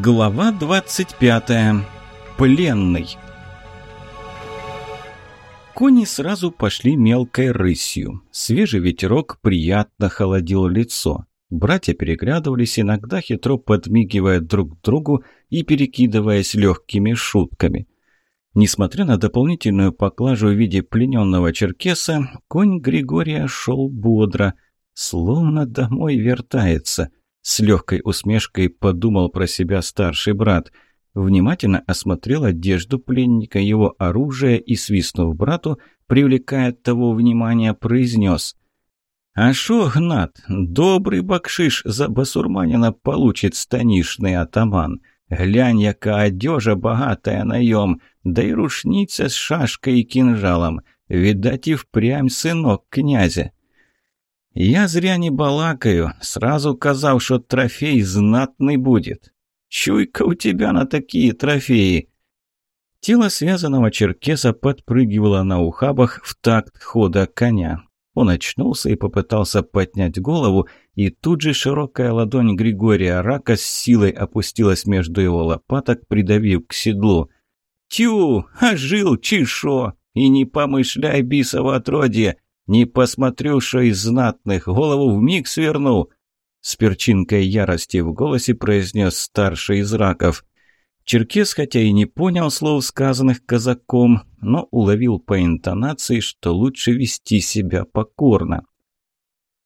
Глава 25. Пленный. Кони сразу пошли мелкой рысью. Свежий ветерок приятно холодил лицо. Братья переглядывались, иногда хитро подмигивая друг другу и перекидываясь легкими шутками. Несмотря на дополнительную поклажу в виде плененного черкеса, конь Григория шел бодро, словно домой вертается – с легкой усмешкой подумал про себя старший брат. Внимательно осмотрел одежду пленника, его оружие и, свистнув брату, привлекая того внимания, произнес. «А шо, Гнат, добрый бакшиш за басурманина получит станишный атаман. Глянь, яка одежа богатая наем, да и рушница с шашкой и кинжалом. Видать, и впрямь сынок князя». Я зря не балакаю, сразу казал, что трофей знатный будет. Чуйка у тебя на такие трофеи. Тело связанного черкеса подпрыгивало на ухабах в такт хода коня. Он очнулся и попытался поднять голову, и тут же широкая ладонь Григория Рака с силой опустилась между его лопаток, придавив к седлу. «Тю! Ожил, чешо! И не помышляй, бисово отродье! Не посмотрю, что из знатных, голову вмиг сверну!» С перчинкой ярости в голосе произнес старший из раков. Черкес, хотя и не понял слов, сказанных казаком, но уловил по интонации, что лучше вести себя покорно.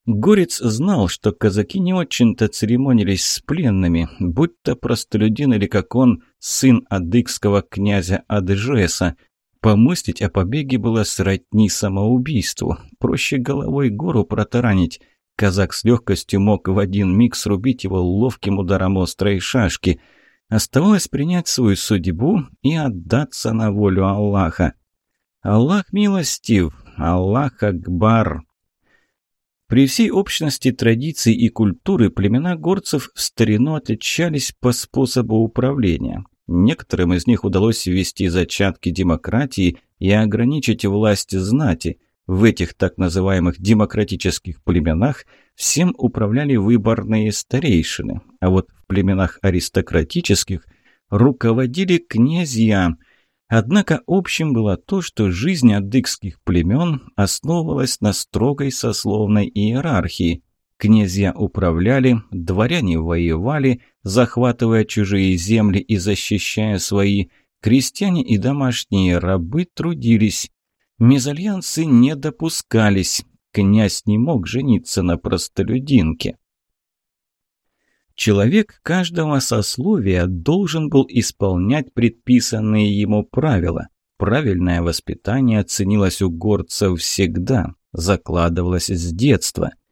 Горец знал, что казаки не очень-то церемонились с пленными, будь то простолюдин или, как он, сын адыгского князя Аджеса, Помыслить о побеге было сродни самоубийству. Проще головой гору протаранить. Казак с легкостью мог в один миг срубить его ловким ударом острой шашки. Оставалось принять свою судьбу и отдаться на волю Аллаха. Аллах милостив, Аллах Акбар. При всей общности традиций и культуры племена горцев в старину отличались по способу управления. Некоторым из них удалось ввести зачатки демократии и ограничить власть знати. В этих так называемых демократических племенах всем управляли выборные старейшины, а вот в племенах аристократических руководили князья. Однако общим было то, что жизнь адыгских племен основывалась на строгой сословной иерархии. Князья управляли, дворяне воевали, захватывая чужие земли и защищая свои. Крестьяне и домашние рабы трудились. Мезальянсы не допускались. Князь не мог жениться на простолюдинке. Человек каждого сословия должен был исполнять предписанные ему правила. Правильное воспитание ценилось у горцев всегда, закладывалось с детства –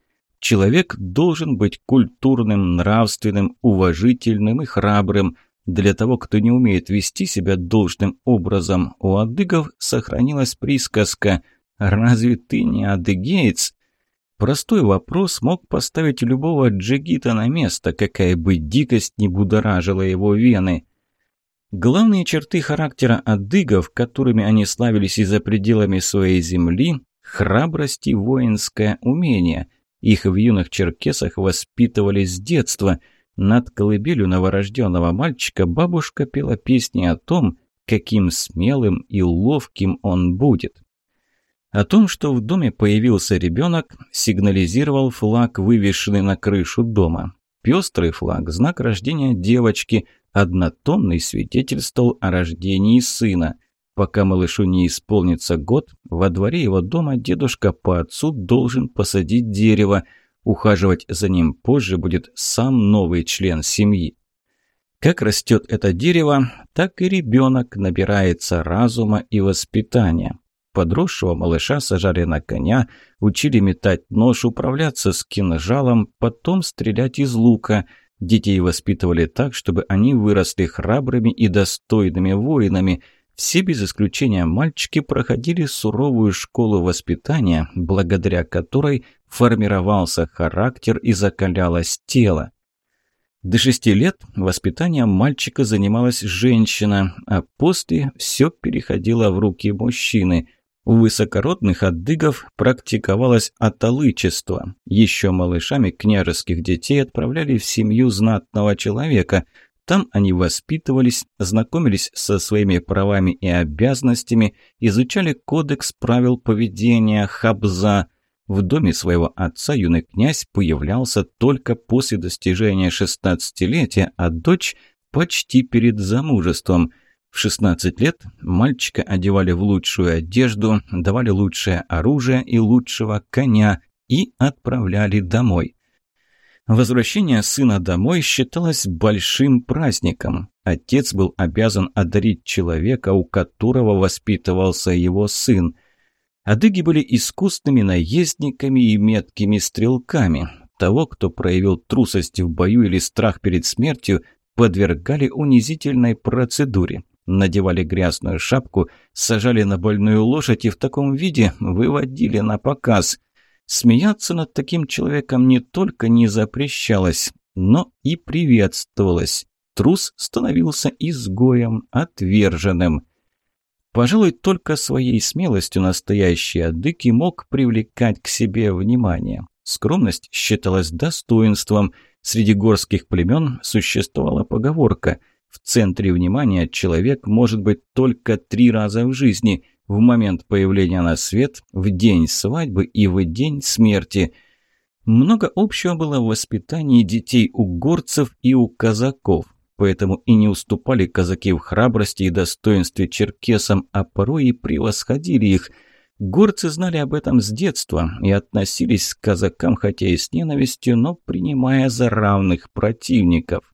Человек должен быть культурным, нравственным, уважительным и храбрым. Для того, кто не умеет вести себя должным образом, у адыгов сохранилась присказка «Разве ты не адыгеец?» Простой вопрос мог поставить любого джигита на место, какая бы дикость не будоражила его вены. Главные черты характера адыгов, которыми они славились и за пределами своей земли – храбрость и воинское умение – их в юных черкесах воспитывали с детства. Над колыбелью новорожденного мальчика бабушка пела песни о том, каким смелым и ловким он будет. О том, что в доме появился ребенок, сигнализировал флаг, вывешенный на крышу дома. Пестрый флаг – знак рождения девочки, однотонный свидетельствовал о рождении сына. Пока малышу не исполнится год, во дворе его дома дедушка по отцу должен посадить дерево. Ухаживать за ним позже будет сам новый член семьи. Как растет это дерево, так и ребенок набирается разума и воспитания. Подросшего малыша сажали на коня, учили метать нож, управляться с кинжалом, потом стрелять из лука. Детей воспитывали так, чтобы они выросли храбрыми и достойными воинами – все без исключения мальчики проходили суровую школу воспитания, благодаря которой формировался характер и закалялось тело. До шести лет воспитанием мальчика занималась женщина, а после все переходило в руки мужчины. У высокородных адыгов практиковалось аталычество. Еще малышами княжеских детей отправляли в семью знатного человека – Там они воспитывались, знакомились со своими правами и обязанностями, изучали кодекс правил поведения Хабза. В доме своего отца юный князь появлялся только после достижения шестнадцатилетия, а дочь – почти перед замужеством. В 16 лет мальчика одевали в лучшую одежду, давали лучшее оружие и лучшего коня и отправляли домой. Возвращение сына домой считалось большим праздником. Отец был обязан одарить человека, у которого воспитывался его сын. Адыги были искусными наездниками и меткими стрелками. Того, кто проявил трусость в бою или страх перед смертью, подвергали унизительной процедуре. Надевали грязную шапку, сажали на больную лошадь и в таком виде выводили на показ. Смеяться над таким человеком не только не запрещалось, но и приветствовалось. Трус становился изгоем, отверженным. Пожалуй, только своей смелостью настоящий адык и мог привлекать к себе внимание. Скромность считалась достоинством. Среди горских племен существовала поговорка «В центре внимания человек может быть только три раза в жизни – в момент появления на свет, в день свадьбы и в день смерти. Много общего было в воспитании детей у горцев и у казаков, поэтому и не уступали казаки в храбрости и достоинстве черкесам, а порой и превосходили их. Горцы знали об этом с детства и относились к казакам, хотя и с ненавистью, но принимая за равных противников.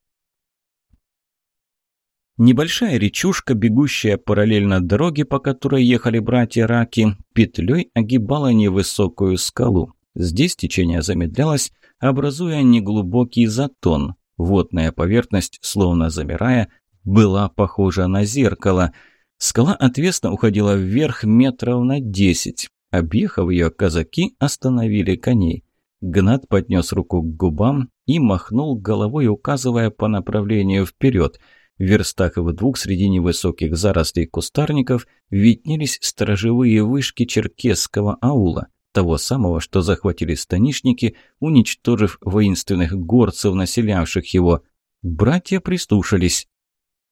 Небольшая речушка, бегущая параллельно дороге, по которой ехали братья Раки, петлей огибала невысокую скалу. Здесь течение замедлялось, образуя неглубокий затон. Водная поверхность, словно замирая, была похожа на зеркало. Скала отвесно уходила вверх метров на десять. Объехав ее, казаки остановили коней. Гнат поднес руку к губам и махнул головой, указывая по направлению вперед – в верстах в двух среди невысоких зарослей кустарников виднелись сторожевые вышки черкесского аула, того самого, что захватили станишники, уничтожив воинственных горцев, населявших его. Братья прислушались.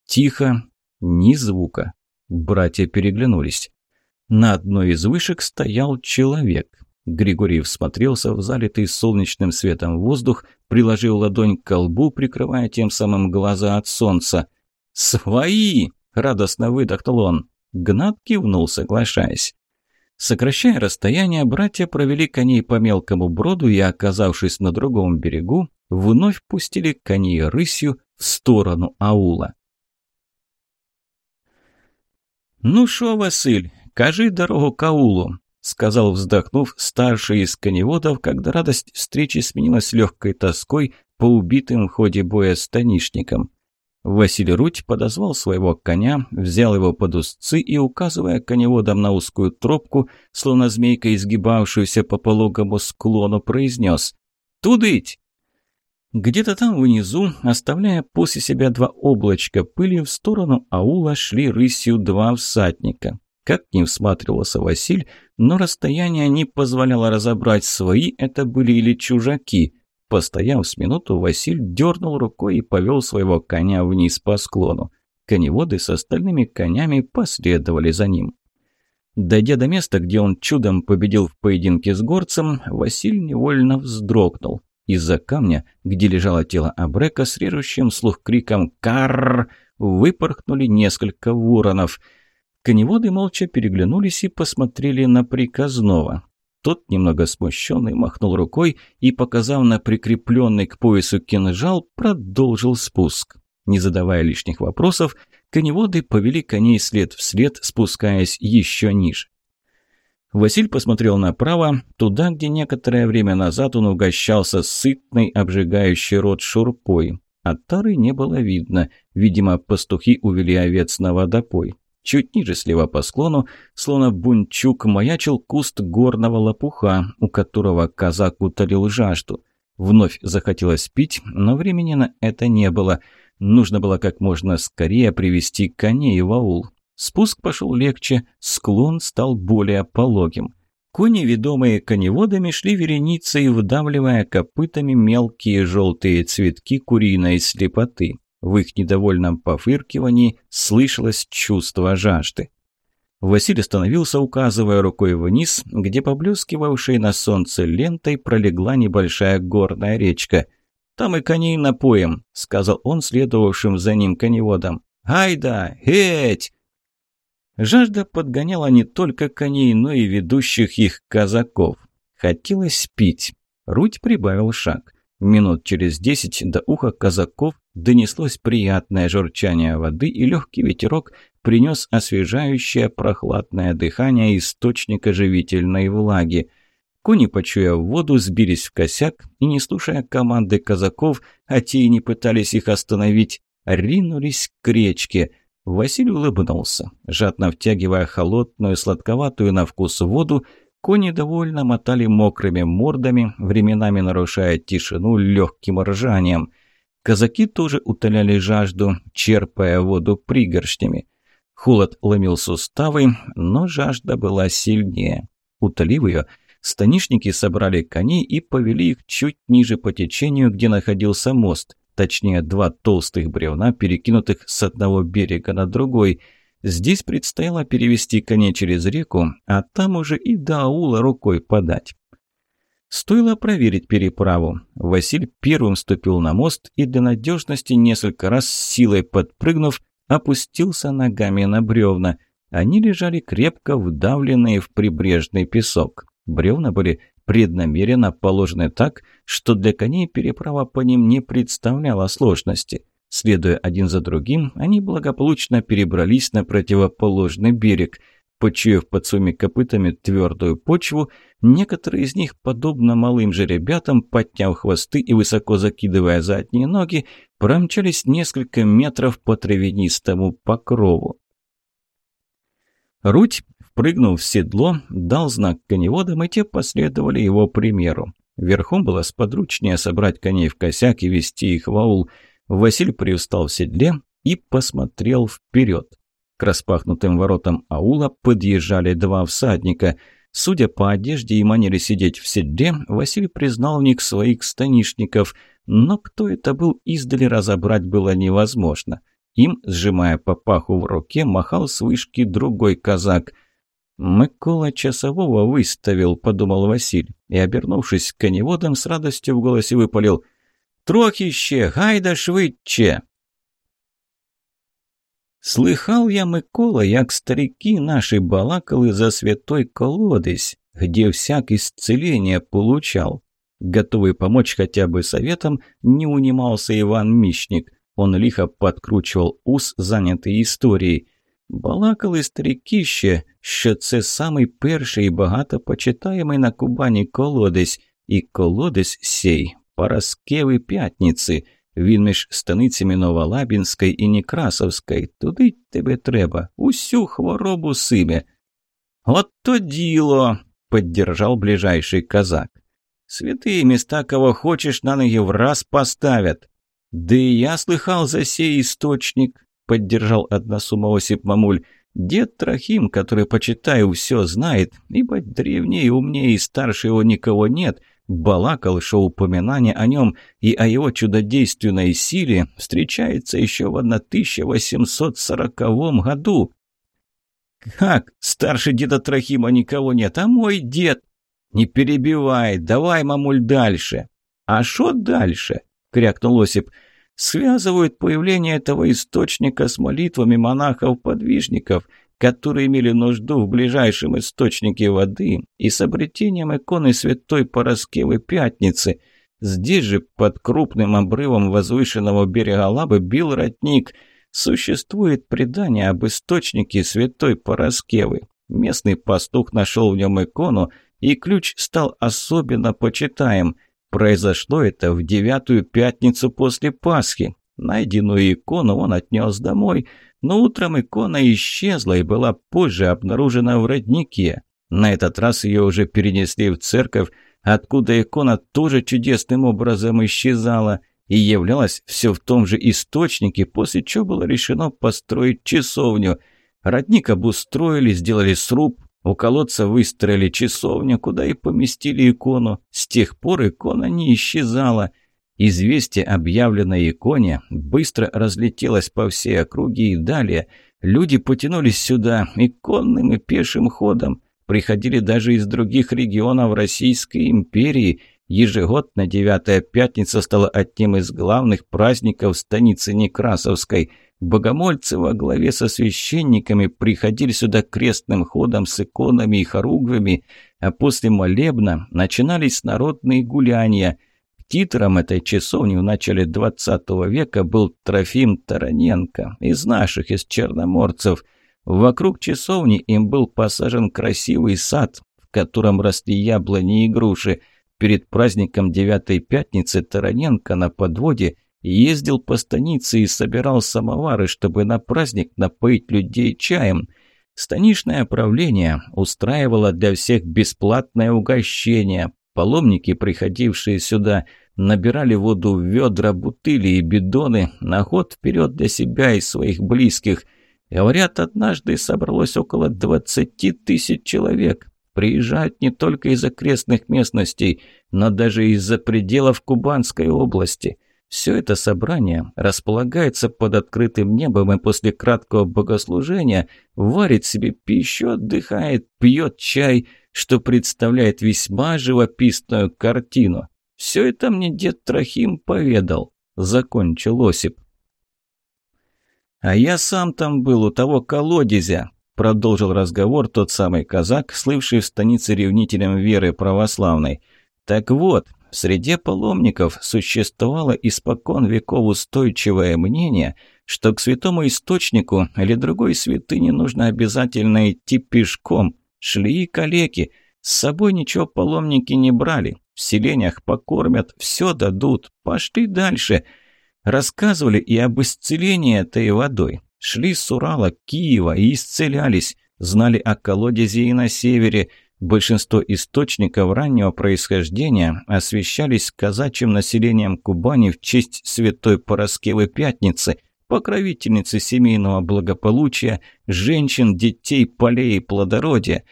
Тихо, ни звука. Братья переглянулись. На одной из вышек стоял человек. Григорий всмотрелся в залитый солнечным светом воздух, приложил ладонь к колбу, прикрывая тем самым глаза от солнца. «Свои!» – радостно выдохнул он. Гнат кивнул, соглашаясь. Сокращая расстояние, братья провели коней по мелкому броду и, оказавшись на другом берегу, вновь пустили коней рысью в сторону аула. «Ну шо, Василь, кажи дорогу к аулу», — сказал, вздохнув, старший из коневодов, когда радость встречи сменилась легкой тоской по убитым в ходе боя станишникам. Василий Руть подозвал своего коня, взял его под узцы и, указывая коневодом на узкую тропку, словно змейка, изгибавшуюся по пологому склону, произнес «Тудыть!». Где-то там внизу, оставляя после себя два облачка пыли, в сторону аула шли рысью два всадника. Как ни всматривался Василь, но расстояние не позволяло разобрать, свои это были или чужаки. Постояв с минуту, Василь дернул рукой и повел своего коня вниз по склону. Коневоды с остальными конями последовали за ним. Дойдя до места, где он чудом победил в поединке с горцем, Василь невольно вздрогнул. Из-за камня, где лежало тело Абрека, с режущим слух криком «Карр!» выпорхнули несколько воронов. Коневоды молча переглянулись и посмотрели на приказного. Тот, немного смущенный, махнул рукой и, показав на прикрепленный к поясу кинжал, продолжил спуск. Не задавая лишних вопросов, коневоды повели коней след вслед, спускаясь еще ниже. Василь посмотрел направо, туда, где некоторое время назад он угощался сытной, обжигающей рот шурпой. От тары не было видно, видимо, пастухи увели овец на водопой. Чуть ниже, слева по склону, словно бунчук, маячил куст горного лопуха, у которого казак утолил жажду. Вновь захотелось пить, но времени на это не было. Нужно было как можно скорее привести коней в аул. Спуск пошел легче, склон стал более пологим. Кони, ведомые коневодами, шли вереницей, вдавливая копытами мелкие желтые цветки куриной слепоты. В их недовольном пофыркивании слышалось чувство жажды. Василий остановился, указывая рукой вниз, где поблескивавшей на солнце лентой пролегла небольшая горная речка. «Там и коней напоем», — сказал он следовавшим за ним коневодам. «Айда! Эть!» Жажда подгоняла не только коней, но и ведущих их казаков. Хотелось пить. Руть прибавил шаг. Минут через десять до уха казаков донеслось приятное журчание воды, и легкий ветерок принес освежающее прохладное дыхание источника живительной влаги. Кони, почуяв воду, сбились в косяк и, не слушая команды казаков, а те и не пытались их остановить, ринулись к речке. Василий улыбнулся, жадно втягивая холодную, сладковатую на вкус воду, Кони довольно мотали мокрыми мордами, временами нарушая тишину легким ржанием. Казаки тоже утоляли жажду, черпая воду пригоршнями. Холод ломил суставы, но жажда была сильнее. Утолив ее, станишники собрали коней и повели их чуть ниже по течению, где находился мост, точнее два толстых бревна, перекинутых с одного берега на другой – Здесь предстояло перевести коней через реку, а там уже и до аула рукой подать. Стоило проверить переправу. Василь первым ступил на мост и для надежности несколько раз силой подпрыгнув, опустился ногами на бревна. Они лежали крепко вдавленные в прибрежный песок. Бревна были преднамеренно положены так, что для коней переправа по ним не представляла сложности. Следуя один за другим, они благополучно перебрались на противоположный берег. Почуяв под своими копытами твердую почву, некоторые из них, подобно малым же ребятам, подняв хвосты и высоко закидывая задние ноги, промчались несколько метров по травянистому покрову. Руть, впрыгнув в седло, дал знак коневодам, и те последовали его примеру. Верхом было сподручнее собрать коней в косяк и вести их в аул – Василь привстал в седле и посмотрел вперед. К распахнутым воротам аула подъезжали два всадника. Судя по одежде и манере сидеть в седле, Василий признал в них своих станишников, но кто это был, издали разобрать было невозможно. Им, сжимая папаху в руке, махал с вышки другой казак. «Микола часового выставил», — подумал Василь, и, обернувшись к коневодам, с радостью в голосе выпалил — Трохище, гайда швидче. Слыхал я, Микола, як старики наши балакали за святой колодец, где всяк исцеление получал. Готовый помочь хотя бы советом, не унимался Иван Мищник. Он лихо подкручивал ус, занятый историей. Балакали старикище, що це самий перший і багато почитаємий на Кубані колодець, і колодець сей Параскеви П'ятниці. Він між станицями Новолабінської і Некрасовської. Туди тебе треба. Усю хворобу симе. «От то діло!» – поддержал ближайший казак. «Святые места, кого хочешь, на ноги в раз поставят». «Да и я слыхал за сей источник», – поддержал односума Осип Мамуль. «Дед Трохим, который, почитаю, все знает, ибо древнее, умнее и старше его никого нет, балакал, что упоминание о нем и о его чудодейственной силе встречается еще в 1840 году. «Как? Старше деда Трохима никого нет, а мой дед...» «Не перебивай, давай, мамуль, дальше». «А что дальше?» — крякнул Осип. «Связывают появление этого источника с молитвами монахов-подвижников которые имели нужду в ближайшем источнике воды и с обретением иконы Святой Пороскевы Пятницы. Здесь же, под крупным обрывом возвышенного берега Лабы, бил родник. Существует предание об источнике Святой Пороскевы. Местный пастух нашел в нем икону, и ключ стал особенно почитаем. Произошло это в девятую пятницу после Пасхи. Найденную икону он отнес домой – но утром икона исчезла и была позже обнаружена в роднике. На этот раз ее уже перенесли в церковь, откуда икона тоже чудесным образом исчезала и являлась все в том же источнике, после чего было решено построить часовню. Родник обустроили, сделали сруб, у колодца выстроили часовню, куда и поместили икону. С тех пор икона не исчезала. Известие, объявленное иконе, быстро разлетелось по всей округе и далее. Люди потянулись сюда и конным, и пешим ходом. Приходили даже из других регионов Российской империи. Ежегодно девятая пятница стала одним из главных праздников станицы Некрасовской. Богомольцы во главе со священниками приходили сюда крестным ходом с иконами и хоругвями, а после молебна начинались народные гуляния – Титром этой часовни в начале 20 века был Трофим Тараненко, из наших, из черноморцев. Вокруг часовни им был посажен красивый сад, в котором росли яблони и груши. Перед праздником Девятой Пятницы Тараненко на подводе ездил по станице и собирал самовары, чтобы на праздник напоить людей чаем. Станичное правление устраивало для всех бесплатное угощение, Паломники, приходившие сюда, набирали воду в ведра, бутыли и бидоны на ход вперед для себя и своих близких. Говорят, однажды собралось около 20 тысяч человек. Приезжают не только из окрестных местностей, но даже из-за пределов Кубанской области. Все это собрание располагается под открытым небом и после краткого богослужения варит себе пищу, отдыхает, пьет чай – что представляет весьма живописную картину. Все это мне дед Трохим поведал, закончил Осип. А я сам там был, у того колодезя, продолжил разговор тот самый казак, слывший в станице ревнителем веры православной. Так вот, в среде паломников существовало испокон веков устойчивое мнение, что к святому источнику или другой святыне нужно обязательно идти пешком, Шли и калеки. С собой ничего паломники не брали. В селениях покормят, все дадут. Пошли дальше. Рассказывали и об исцелении этой водой. Шли с Урала, Киева и исцелялись. Знали о колодезе и на севере. Большинство источников раннего происхождения освещались казачьим населением Кубани в честь Святой Пороскевы Пятницы – покровительницы семейного благополучия, женщин, детей, полей и плодородия.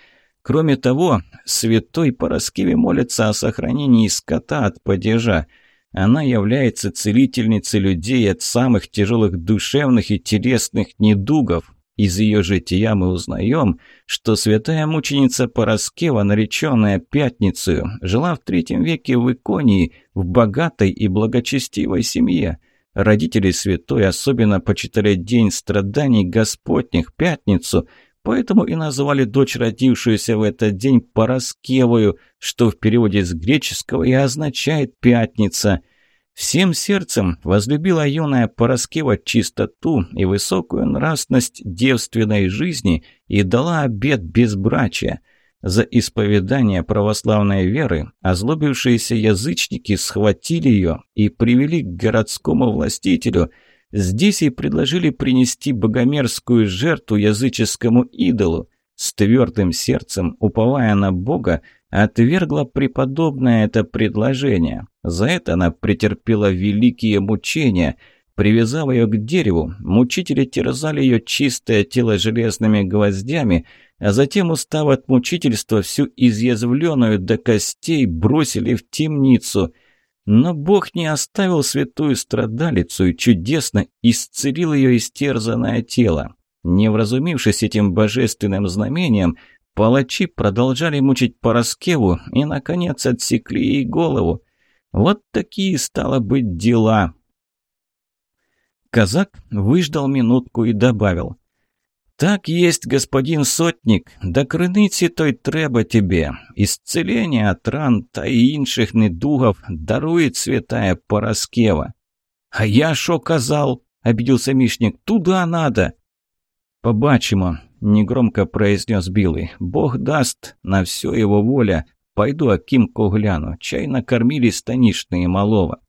Кроме того, святой Пороскеве молится о сохранении скота от падежа. Она является целительницей людей от самых тяжелых душевных и телесных недугов. Из ее жития мы узнаем, что святая мученица Пороскева, нареченная Пятницею, жила в третьем веке в Иконии, в богатой и благочестивой семье. Родители святой особенно почитали день страданий Господних, пятницу, поэтому и назвали дочь, родившуюся в этот день, Пороскевою, что в переводе с греческого и означает «пятница». Всем сердцем возлюбила юная Пороскева чистоту и высокую нравственность девственной жизни и дала обет безбрачия – за исповедание православной веры озлобившиеся язычники схватили ее и привели к городскому властителю. Здесь и предложили принести богомерзкую жертву языческому идолу. С твердым сердцем, уповая на Бога, отвергла преподобное это предложение. За это она претерпела великие мучения – Привязав ее к дереву, мучители терзали ее чистое тело железными гвоздями, а затем, устав от мучительства, всю изъязвленную до костей бросили в темницу. Но Бог не оставил святую страдалицу и чудесно исцелил ее истерзанное тело. Не вразумившись этим божественным знамением, палачи продолжали мучить Пороскеву и, наконец, отсекли ей голову. Вот такие, стало быть, дела. Казак выждал минутку и добавил. «Так есть, господин сотник, да крыниці той треба тебе. Исцеление от ран та и інших недугов дарует святая Пороскева». «А я шо казал?» – обиделся Мишник. «Туда надо!» «Побачимо», – негромко произнес Билый. «Бог даст, на все его воля. Пойду Акимку гляну. Чай накормили станишные малого».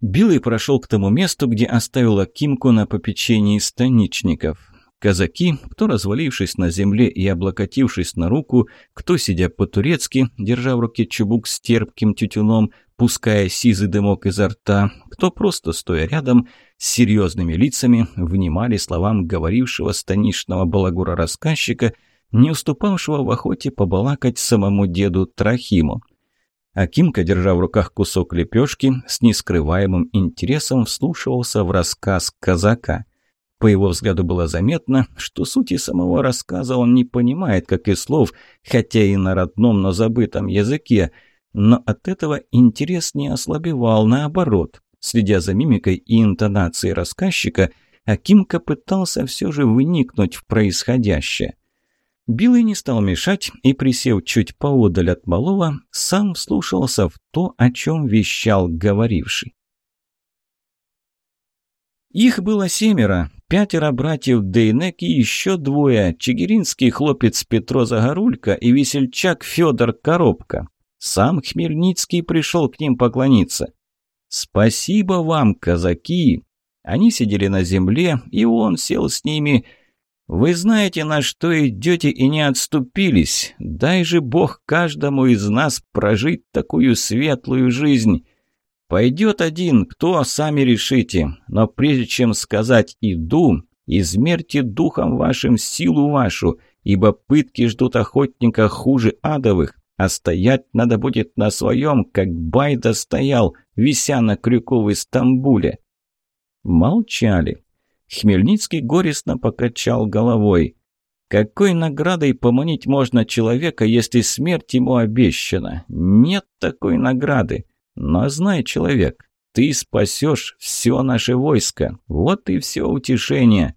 Билый прошел к тому месту, где оставила Кимку на попечении станичников. Казаки, кто развалившись на земле и облокотившись на руку, кто, сидя по-турецки, держа в руке чубук с терпким тютюном, пуская сизый дымок изо рта, кто просто стоя рядом, с серьезными лицами, внимали словам говорившего станичного балагура-рассказчика, не уступавшего в охоте побалакать самому деду Трахиму. Акимка, держа в руках кусок лепешки, с нескрываемым интересом вслушивался в рассказ казака. По его взгляду было заметно, что сути самого рассказа он не понимает, как и слов, хотя и на родном, но забытом языке. Но от этого интерес не ослабевал, наоборот. Следя за мимикой и интонацией рассказчика, Акимка пытался все же выникнуть в происходящее. Билый не стал мешать и, присев чуть поодаль от малого, сам вслушался в то, о чем вещал говоривший. Их было семеро, пятеро братьев Дейнек и еще двое, чигиринский хлопец Петро Загорулько и весельчак Федор Коробка. Сам Хмельницкий пришел к ним поклониться. «Спасибо вам, казаки!» Они сидели на земле, и он сел с ними – вы знаете, на что идете и не отступились. Дай же Бог каждому из нас прожить такую светлую жизнь. Пойдет один, кто сами решите. Но прежде чем сказать «иду», измерьте духом вашим силу вашу, ибо пытки ждут охотника хуже адовых, а стоять надо будет на своем, как Байда стоял, вися на крюку в Истамбуле. Молчали. Хмельницкий горестно покачал головой. Какой наградой поманить можно человека, если смерть ему обещана? Нет такой награды. Но знай, человек, ты спасешь все наше войско. Вот и все утешение.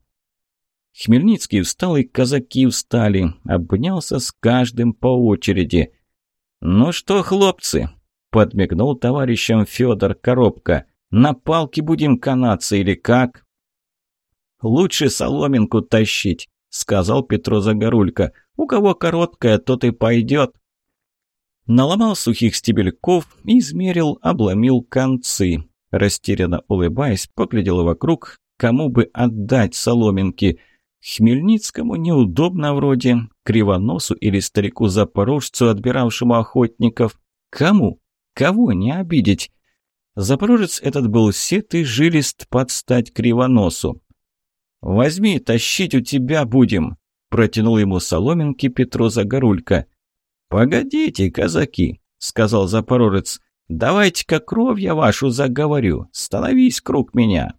Хмельницкий встал, и казаки встали. Обнялся с каждым по очереди. «Ну что, хлопцы?» — подмигнул товарищам Федор Коробка. «На палке будем канаться или как?» «Лучше соломинку тащить», — сказал Петро Загорулько. «У кого короткая, тот и пойдет». Наломал сухих стебельков, измерил, обломил концы. Растерянно улыбаясь, поглядел вокруг, кому бы отдать соломинки. Хмельницкому неудобно вроде, кривоносу или старику-запорожцу, отбиравшему охотников. Кому? Кого не обидеть? Запорожец этот был сет и жилист под стать кривоносу. «Возьми, тащить у тебя будем!» – протянул ему соломинки Петро Загорулько. «Погодите, казаки!» – сказал запорожец. «Давайте-ка кровь я вашу заговорю. Становись круг меня!»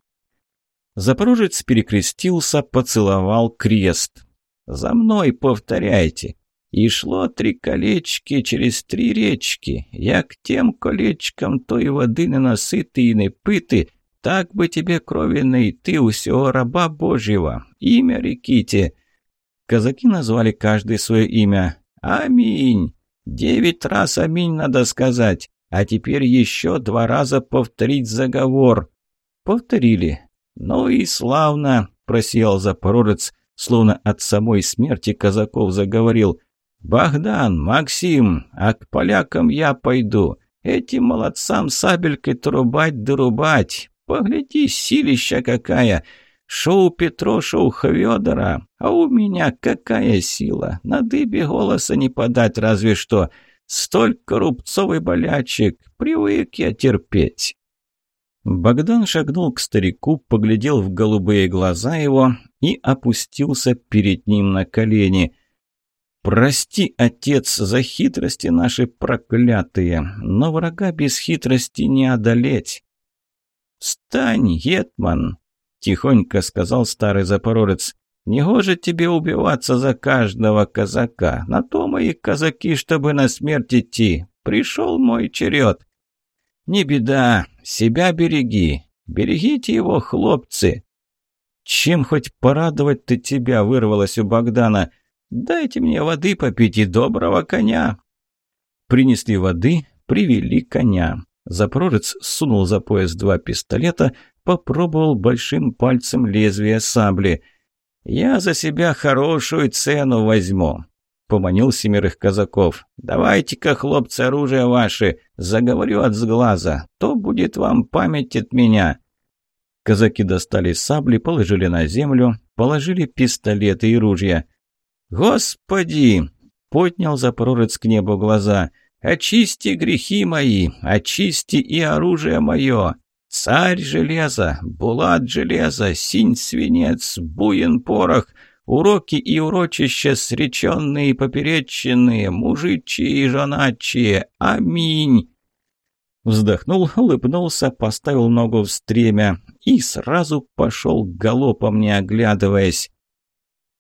Запорожец перекрестился, поцеловал крест. «За мной повторяйте!» И шло три колечки через три речки. Я к тем колечкам той воды не насыты и не пыты, так бы тебе, кровенный, ты у всего раба Божьего, имя реките». Казаки назвали каждый свое имя. «Аминь! Девять раз аминь надо сказать, а теперь еще два раза повторить заговор». Повторили. «Ну и славно!» – просиял запорожец, словно от самой смерти казаков заговорил. «Богдан, Максим, а к полякам я пойду. Этим молодцам сабелькой трубать-дорубать. Погляди, силища какая! Шоу Петро, шоу Хвёдора, а у меня какая сила! На дыбе голоса не подать разве что! Столько рубцовый болячек, привык я терпеть!» Богдан шагнул к старику, поглядел в голубые глаза его и опустился перед ним на колени. «Прости, отец, за хитрости наши проклятые, но врага без хитрости не одолеть. «Встань, Гетман!» – тихонько сказал старый запорожец. «Негоже тебе убиваться за каждого казака. На то мои казаки, чтобы на смерть идти. Пришел мой черед. Не беда, себя береги. Берегите его, хлопцы!» «Чем хоть порадовать ты тебя?» – вырвалось у Богдана. «Дайте мне воды попить и доброго коня!» Принесли воды, привели коня. Запорожец сунул за пояс два пистолета, попробовал большим пальцем лезвие сабли. «Я за себя хорошую цену возьму», — поманил семерых казаков. «Давайте-ка, хлопцы, оружие ваше, заговорю от сглаза, то будет вам память от меня». Казаки достали сабли, положили на землю, положили пистолеты и ружья. «Господи!» — поднял запорожец к небу глаза — Очисти грехи мои, очисти и оружие мое. Царь железа, булат железа, синь свинец, буин порох, Уроки и урочища среченные и попереченные, мужичьи и жоначие. Аминь!» Вздохнул, улыбнулся, поставил ногу в стремя и сразу пошел галопом, не оглядываясь.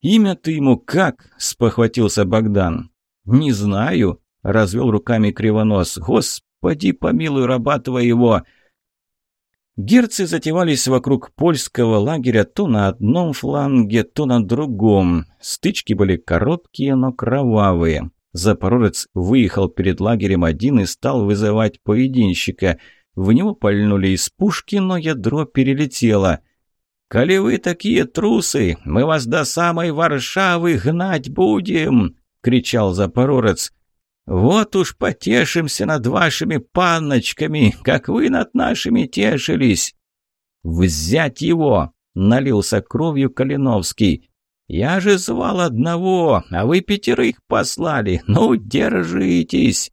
«Имя ты ему как?» – спохватился Богдан. «Не знаю», – развел руками Кривонос. «Господи, помилуй раба твоего!» Герцы затевались вокруг польского лагеря то на одном фланге, то на другом. Стычки были короткие, но кровавые. Запорожец выехал перед лагерем один и стал вызывать поединщика. В него пальнули из пушки, но ядро перелетело. «Коли вы такие трусы, мы вас до самой Варшавы гнать будем!» — кричал Запорожец. «Вот уж потешимся над вашими панночками, как вы над нашими тешились!» «Взять его!» — налился кровью Калиновский. «Я же звал одного, а вы пятерых послали. Ну, держитесь!»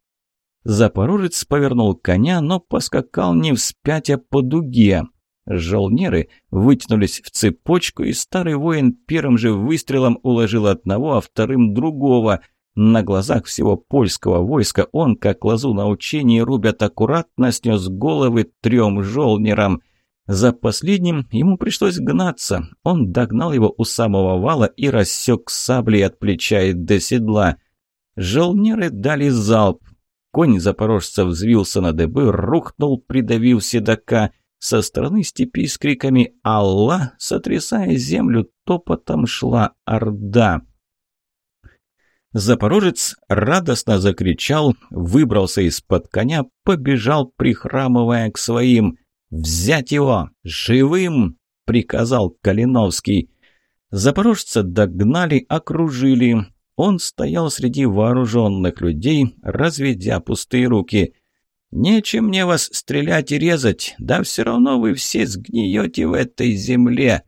Запорожец повернул коня, но поскакал не вспять, а по дуге. Жолнеры вытянулись в цепочку, и старый воин первым же выстрелом уложил одного, а вторым другого — на глазах всего польского войска он, как лозу на учении, рубят аккуратно, снес головы трем жолнерам. За последним ему пришлось гнаться. Он догнал его у самого вала и рассек саблей от плеча и до седла. Жолнеры дали залп. Конь запорожца взвился на дыбы, рухнул, придавив седока. Со стороны степи с криками «Алла!», сотрясая землю, топотом шла орда. Запорожец радостно закричал, выбрался из-под коня, побежал, прихрамывая к своим. «Взять его! Живым!» — приказал Калиновский. Запорожца догнали, окружили. Он стоял среди вооруженных людей, разведя пустые руки. «Нечем мне вас стрелять и резать, да все равно вы все сгниете в этой земле!»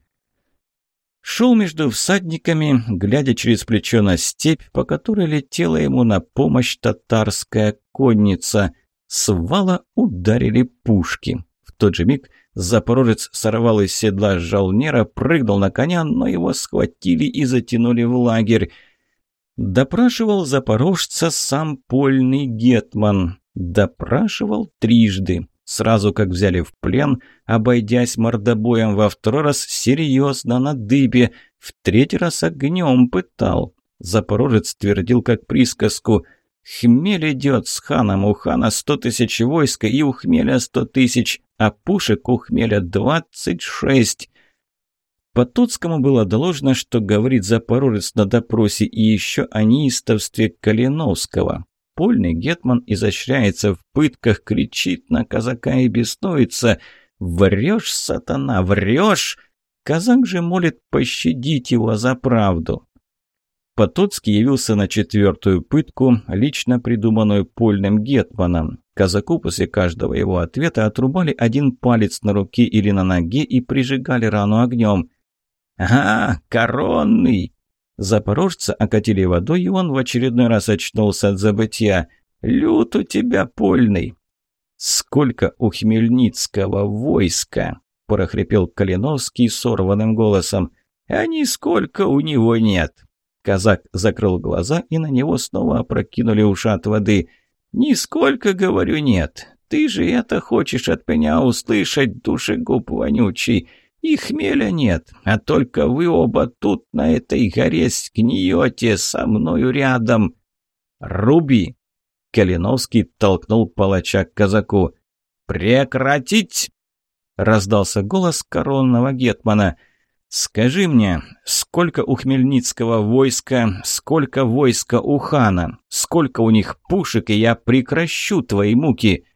Шел между всадниками, глядя через плечо на степь, по которой летела ему на помощь татарская конница. С вала ударили пушки. В тот же миг запорожец сорвал из седла жалнера, прыгнул на коня, но его схватили и затянули в лагерь. Допрашивал запорожца сам польный гетман. Допрашивал трижды. Сразу как взяли в плен, обойдясь мордобоем во второй раз серьезно на дыбе, в третий раз огнем пытал. Запорожец твердил как присказку «Хмель идет с ханом, у хана сто тысяч войска и у хмеля сто тысяч, а пушек у хмеля двадцать шесть». Потоцкому было доложено, что говорит Запорожец на допросе и еще о неистовстве Калиновского. Польный гетман изощряется в пытках, кричит на казака и беснуется. «Врешь, сатана, врешь!» Казак же молит пощадить его за правду. Потоцкий явился на четвертую пытку, лично придуманную польным гетманом. Казаку после каждого его ответа отрубали один палец на руке или на ноге и прижигали рану огнем. «А, коронный!» Запорожца окатили водой, и он в очередной раз очнулся от забытия. «Лют у тебя польный!» «Сколько у Хмельницкого войска!» – прохрипел Калиновский сорванным голосом. «А нисколько у него нет!» Казак закрыл глаза, и на него снова опрокинули ушат воды. «Нисколько, говорю, нет. Ты же это хочешь от меня услышать, душегуб вонючий. И хмеля нет, а только вы оба тут на этой горе сгниете со мною рядом. Руби!» Калиновский толкнул палача к казаку. «Прекратить!» — раздался голос коронного гетмана. «Скажи мне, сколько у Хмельницкого войска, сколько войска у хана, сколько у них пушек, и я прекращу твои муки!»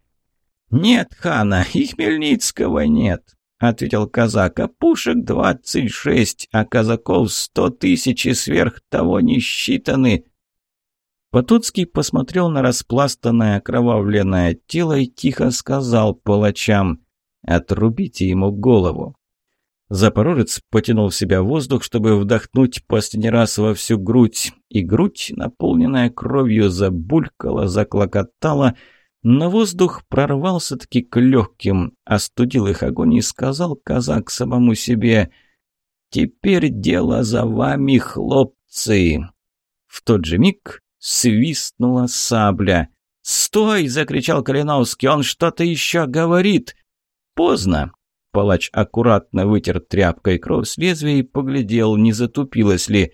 «Нет хана, и Хмельницкого нет!» — ответил казак. «А пушек двадцать шесть, а казаков сто тысяч и сверх того не считаны». Потоцкий посмотрел на распластанное окровавленное тело и тихо сказал палачам «Отрубите ему голову». Запорожец потянул в себя воздух, чтобы вдохнуть последний раз во всю грудь, и грудь, наполненная кровью, забулькала, заклокотала — но воздух прорвался-таки к легким, остудил их огонь и сказал казак самому себе Теперь дело за вами, хлопцы!» В тот же миг свистнула сабля. «Стой!» – закричал Калиновский. «Он что-то еще говорит!» «Поздно!» Палач аккуратно вытер тряпкой кровь с лезвия и поглядел, не затупилось ли.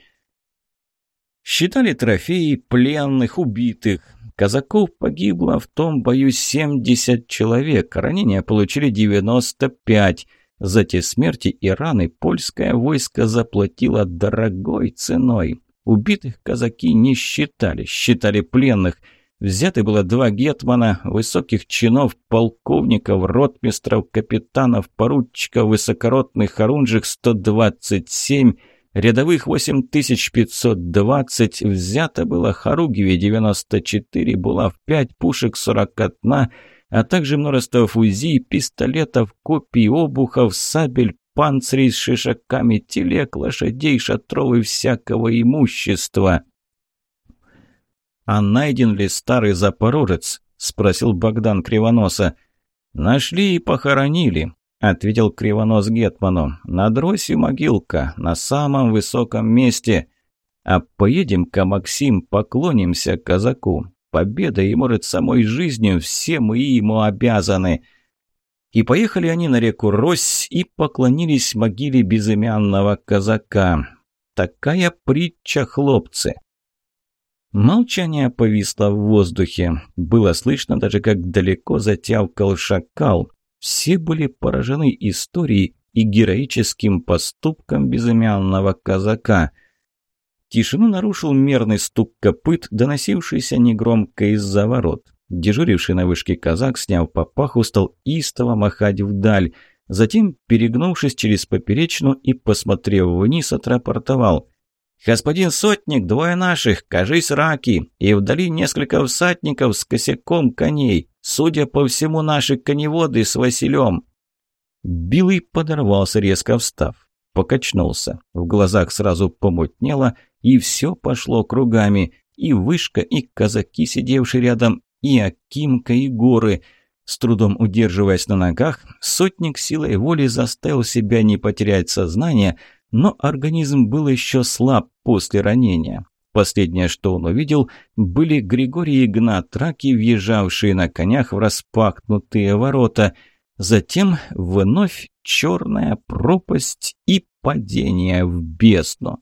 Считали трофеи пленных, убитых. Казаков погибло в том бою 70 человек, ранения получили 95. За те смерти и раны польское войско заплатило дорогой ценой. Убитых казаки не считали, считали пленных. Взяты было два гетмана, высоких чинов, полковников, ротмистров, капитанов, поручиков, высокородных орунжих 127, рядовых 8520, взято было Харугиве 94, Булав 5, пушек 41, а также множество фузий, пистолетов, копий, обухов, сабель, панцирей с шишаками, телег, лошадей, шатров и всякого имущества. «А найден ли старый запорожец?» – спросил Богдан Кривоноса. «Нашли и похоронили», – ответил Кривонос Гетману. «На дросью могилка, на самом высоком месте. А поедем-ка, Максим, поклонимся казаку. Победой и, может, самой жизнью все мы ему обязаны». И поехали они на реку Рось и поклонились могиле безымянного казака. Такая притча, хлопцы. Молчание повисло в воздухе. Было слышно даже, как далеко затявкал шакал. Все были поражены историей и героическим поступком безымянного казака. Тишину нарушил мерный стук копыт, доносившийся негромко из-за ворот. Дежуривший на вышке казак, сняв папаху, стал истово махать вдаль. Затем, перегнувшись через поперечную и посмотрев вниз, отрапортовал. «Господин сотник, двое наших, кажись, раки, и вдали несколько всадников с косяком коней. Судя по всему, наши коневоды с Василем». Билый подорвался, резко встав. Покачнулся. В глазах сразу помутнело, и все пошло кругами. И вышка, и казаки, сидевшие рядом, и Акимка, и горы. С трудом удерживаясь на ногах, сотник силой воли заставил себя не потерять сознание, но организм был еще слаб после ранения. Последнее, что он увидел, были Григорий и Игнат Раки, въезжавшие на конях в распахнутые ворота. Затем вновь черная пропасть и падение в бездну.